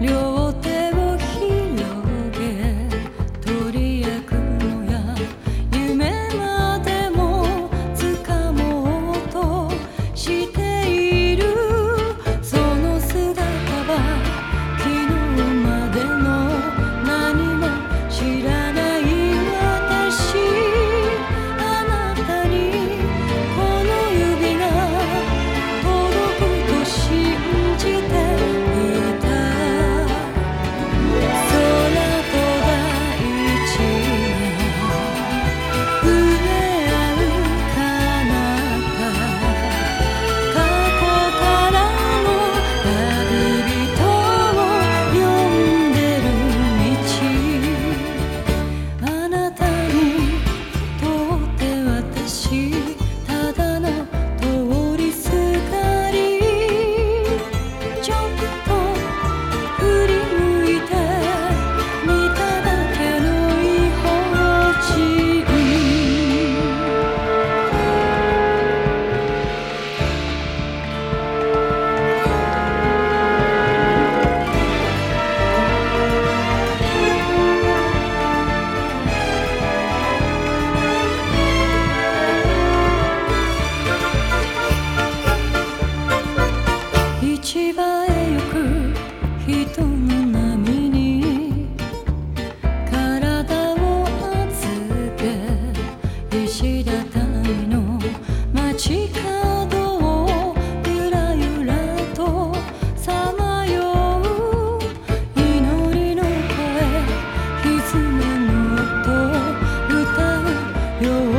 留 your